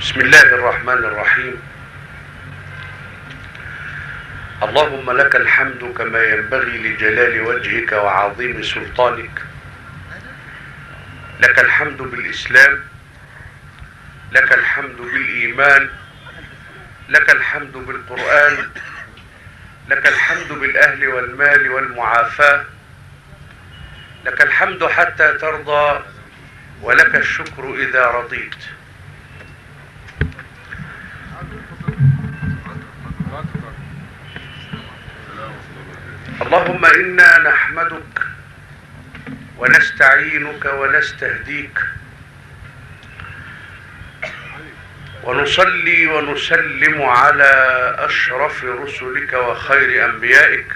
بسم الله الرحمن الرحيم. اللهم لك الحمد كما ينبغي لجلال وجهك وعظيم سلطانك. لك الحمد بالإسلام، لك الحمد بالإيمان، لك الحمد بالقرآن، لك الحمد بالأهل والمال والمعافاة، لك الحمد حتى ترضى، ولك الشكر إذا رضيت. اللهم إنا نحمدك ونستعينك ونستهديك ونصلي ونسلم على أشرف رسلك وخير أنبيائك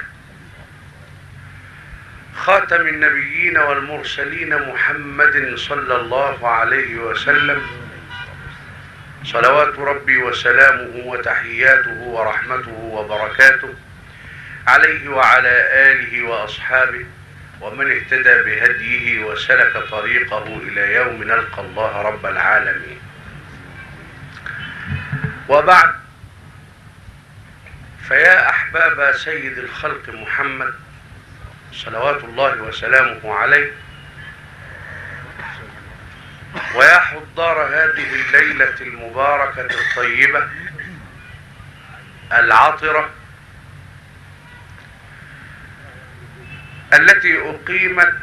خاتم النبيين والمرسلين محمد صلى الله عليه وسلم صلوات ربي وسلامه وتحياته ورحمته وبركاته عليه وعلى آله وأصحابه ومن اهتدى بهديه وسلك طريقه إلى يوم نلقى الله رب العالمين. وبعد، فيا أحباب سيد الخلق محمد صلوات الله وسلامه عليه ويا حضار هذه الليلة المباركة الطيبة، العطرة التي أقيمت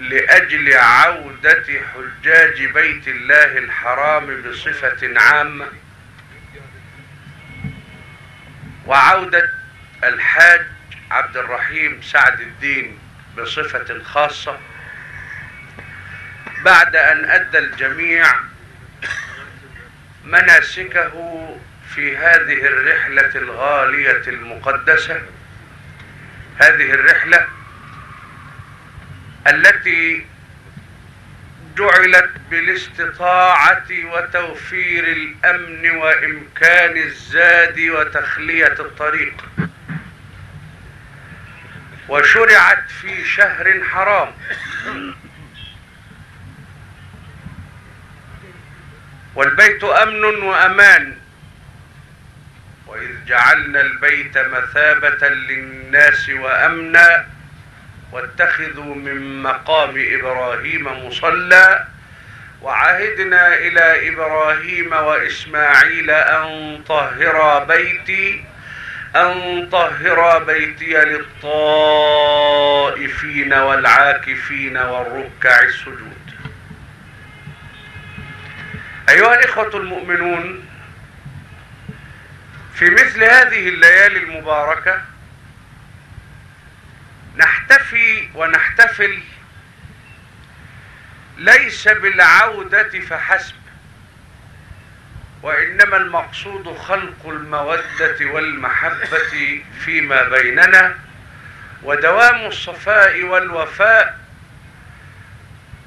لأجل عودة حجاج بيت الله الحرام بصفة عامة وعودة الحاج عبد الرحيم سعد الدين بصفة خاصة. بعد أن أدى الجميع مناسكه في هذه الرحلة الغالية المقدسة هذه الرحلة التي جعلت بالاستطاعة وتوفير الأمن وإمكان الزاد وتخلية الطريق. وشرعت في شهر حرام. والبيت أمن وأمان. وإذ جعلنا البيت مثابة للناس وأمنا واتخذوا من مقام إبراهيم مصلى وعهدنا إلى إبراهيم وإسماعيل أن طهرا بيتي أن طهرا بيتي للطائفين والعاكفين والركع السجود. أيها الإخوة المؤمنون في مثل هذه الليالي المباركة نحتفي ونحتفل، ليس بالعودة فحسب، وإنما المقصود خلق المودة والمحبة فيما بيننا، ودوام الصفاء والوفاء،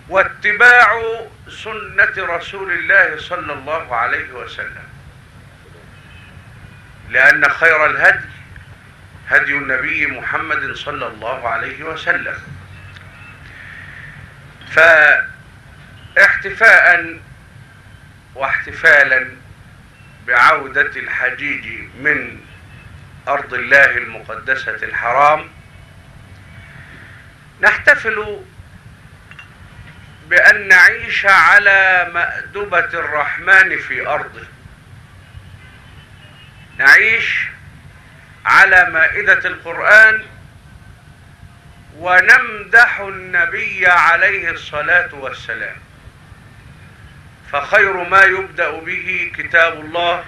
واتباع سنة رسول الله صلى الله عليه وسلم. لأن خير الهدي هدي النبي محمد صلى الله عليه وسلم. فاحتفاء واحتفالا بعودة الحجيج من أرض الله المقدسة الحرام، نحتفل بأن نعيش على مأدبة الرحمن في أرضه. نعيش على مائدة القرآن ونمدح النبي عليه الصلاة والسلام. فخير ما يبدأ به كتاب الله،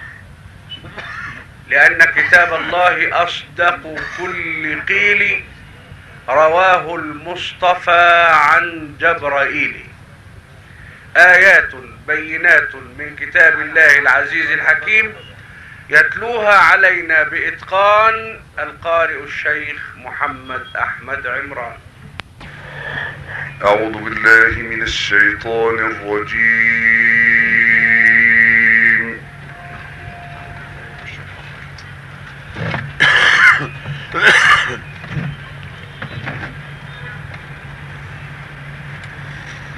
لأن كتاب الله أصدق كل قيل، رواه المصطفى عن جبرائيل. آيات بينات من كتاب الله العزيز الحكيم. يتلوها علينا بإتقان القارئ الشيخ محمد أحمد عمران. أعوذ بالله من الشيطان الرجيم.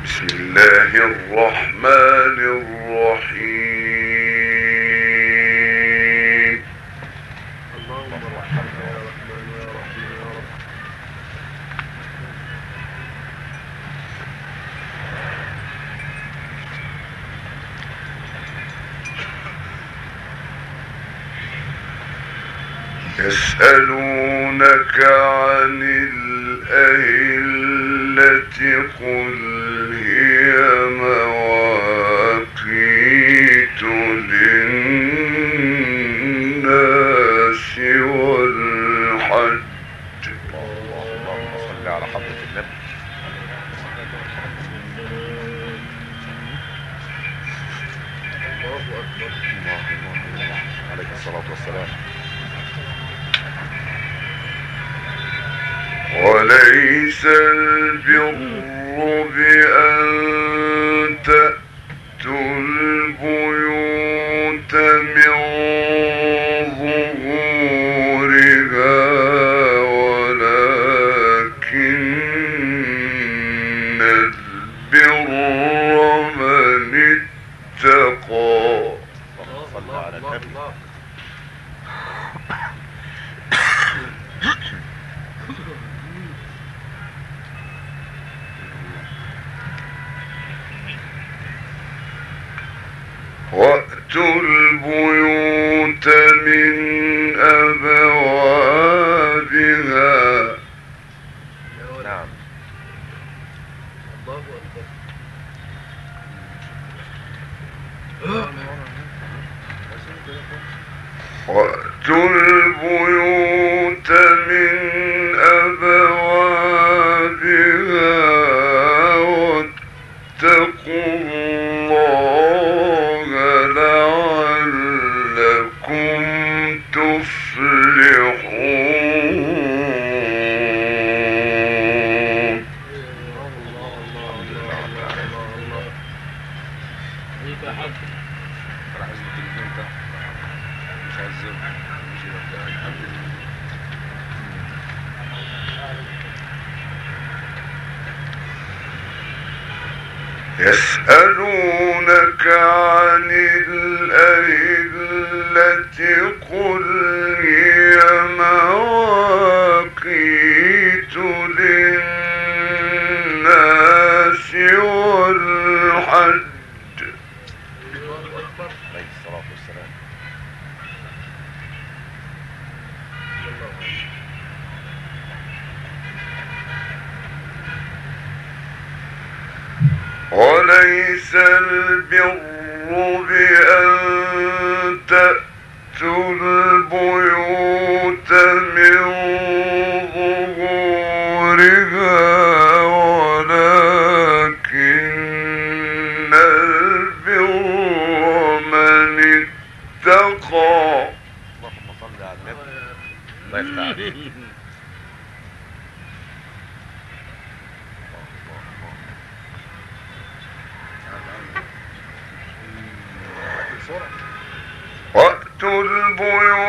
بسم الله الرحمن الرحيم. يسألونك عن الأهلة قل السلف وَأْتُوا الْبُيُوتَ مِنْ الأكبر عليه الصلاة والسلام وليس البر بأن تأتي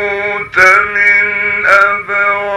أبوت من أبوات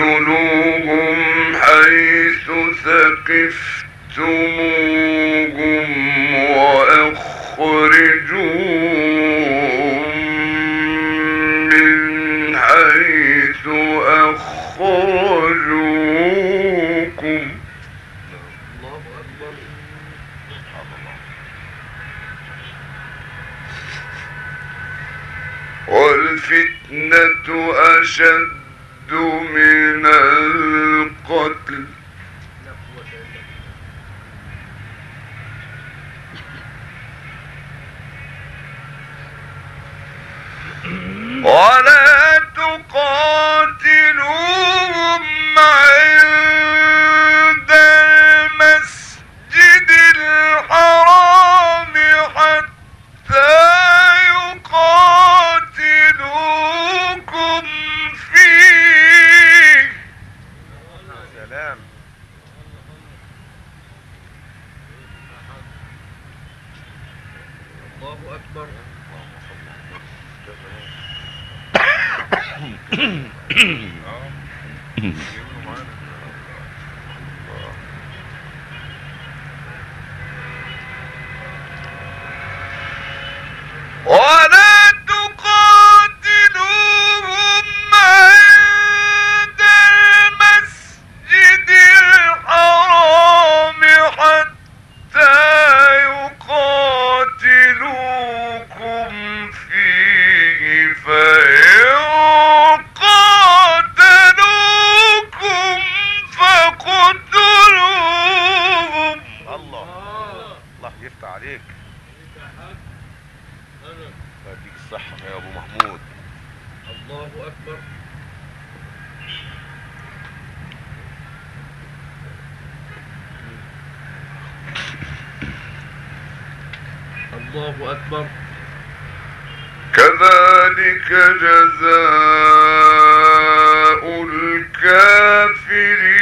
وقتلوهم كذلك جزاء الكافرين.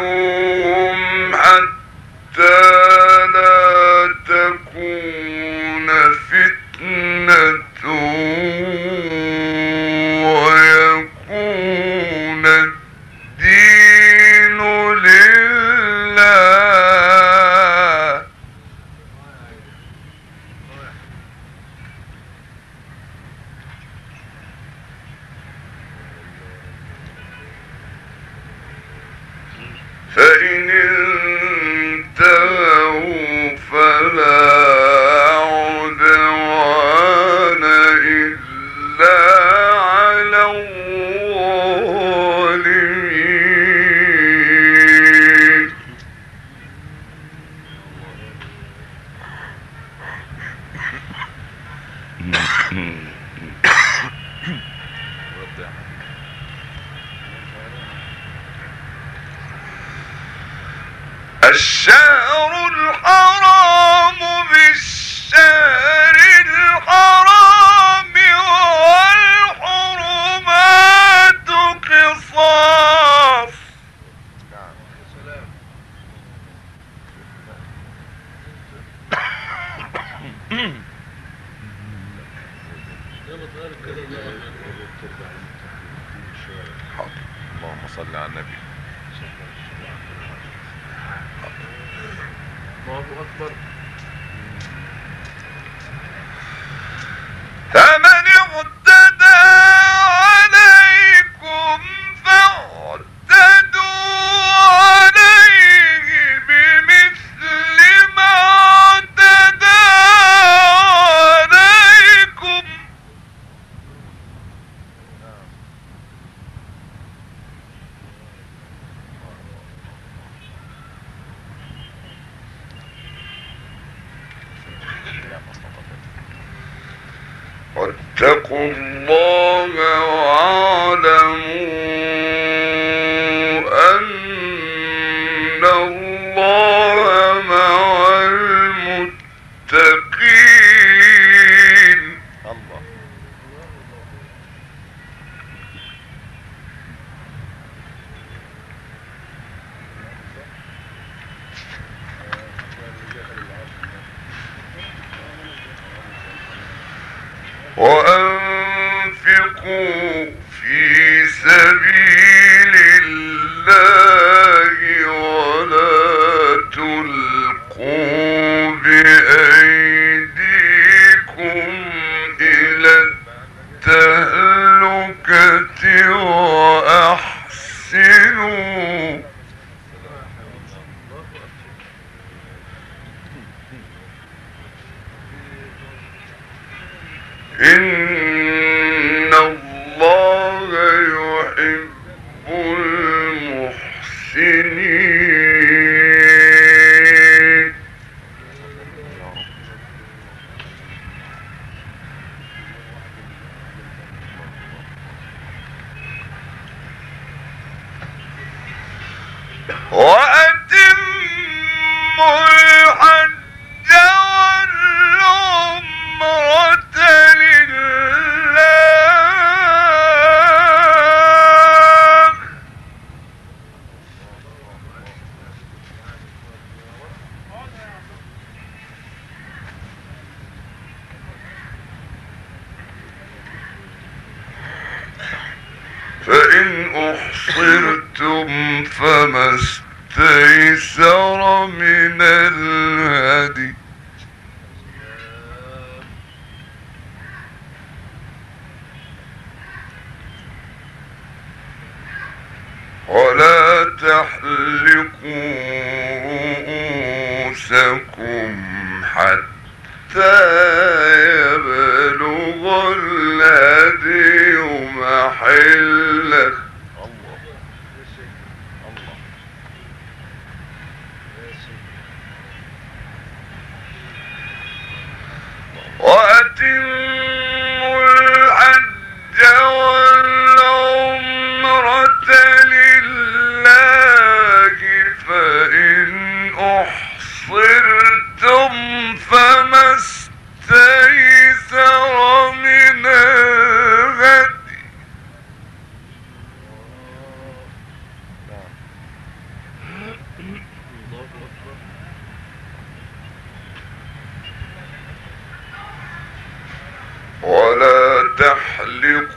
وقاتلوهم حتى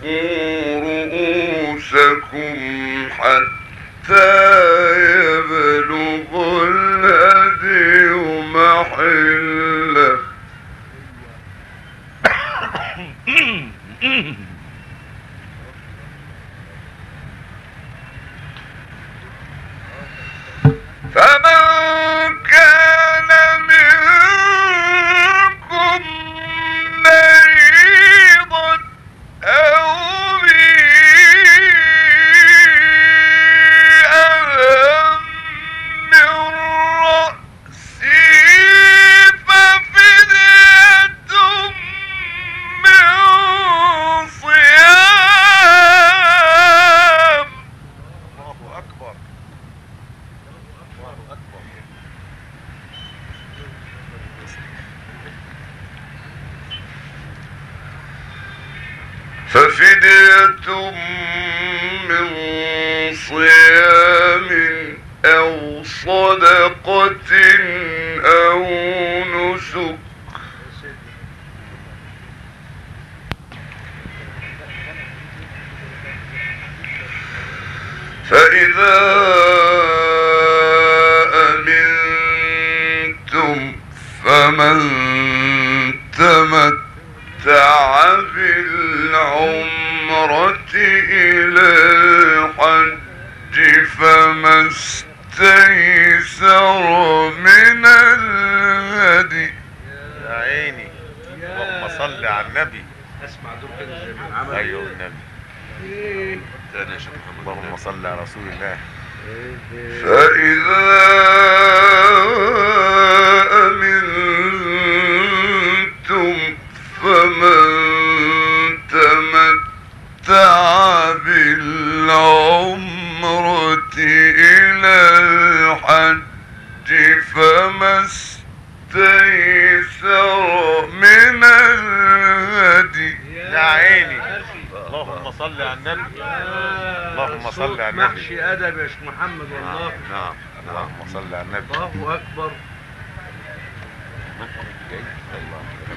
کہ صدقت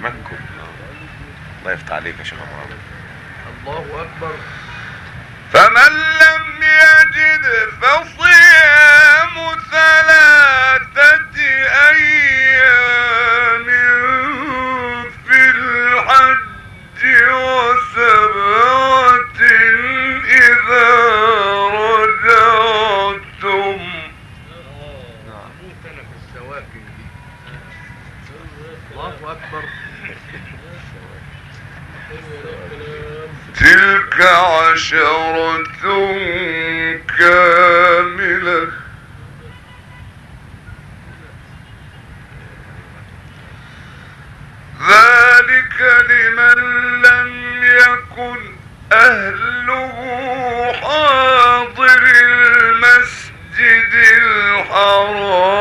معكم الله يفتح عليك يا شيخ الله اكبر فمن لم يجد فصيام ثلاث عشرة كاملة. ذلك لمن لم يكن أهله حاضر المسجد الحرام.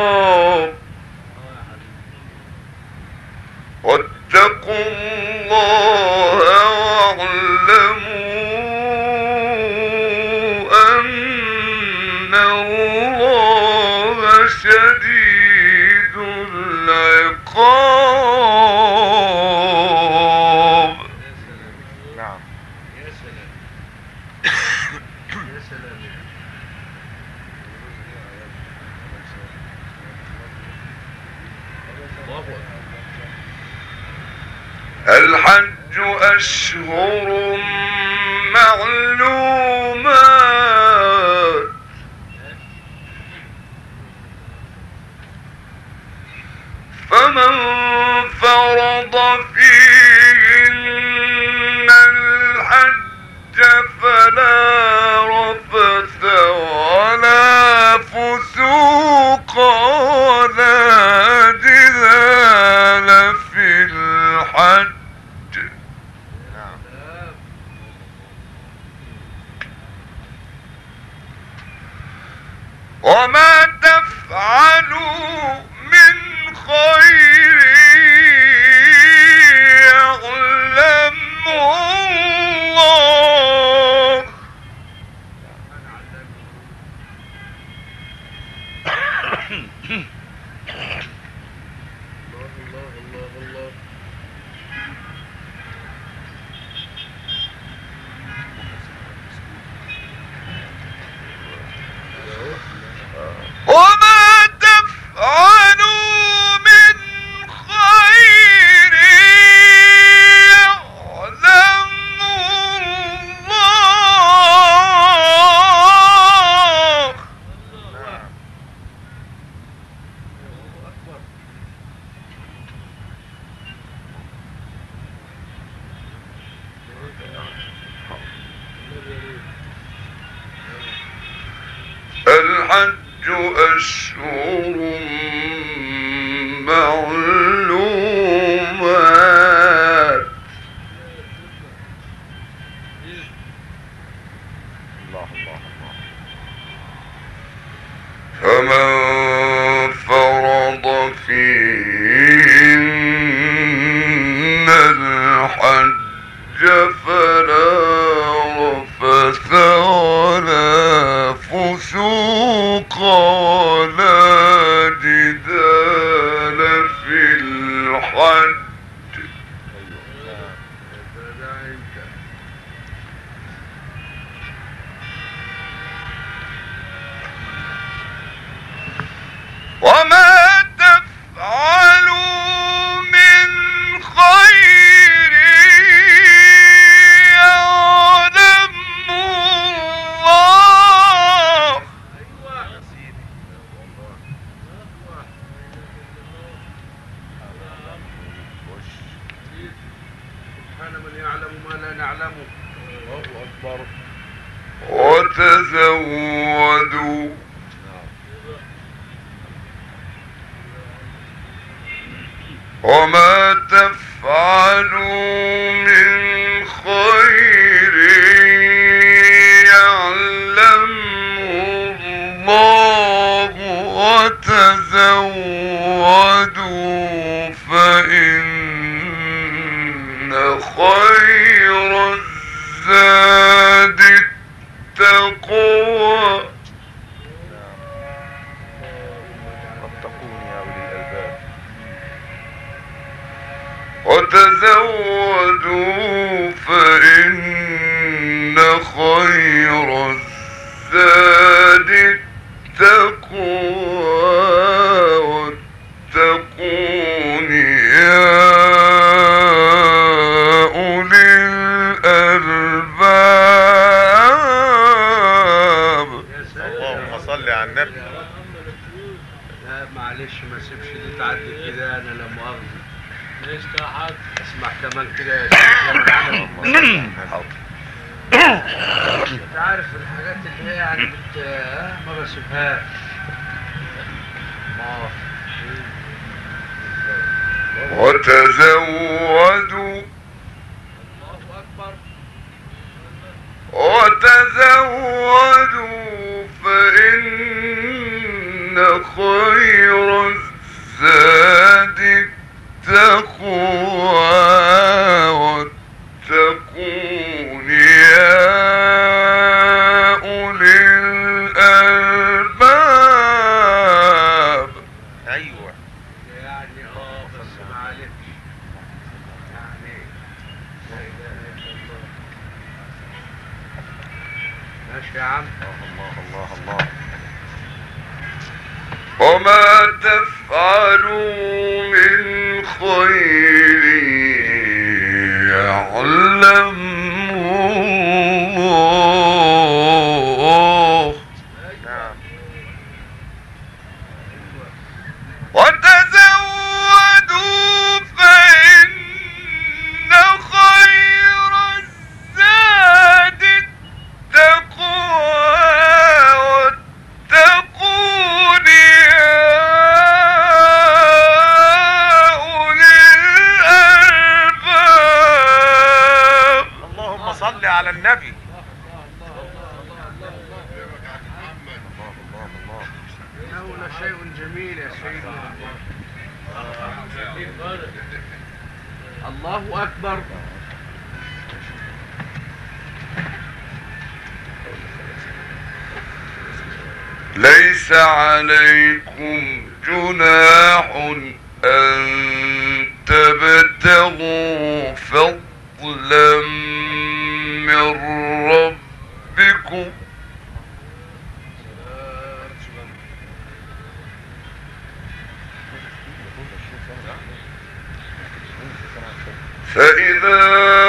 فإذا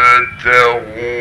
تبتغوا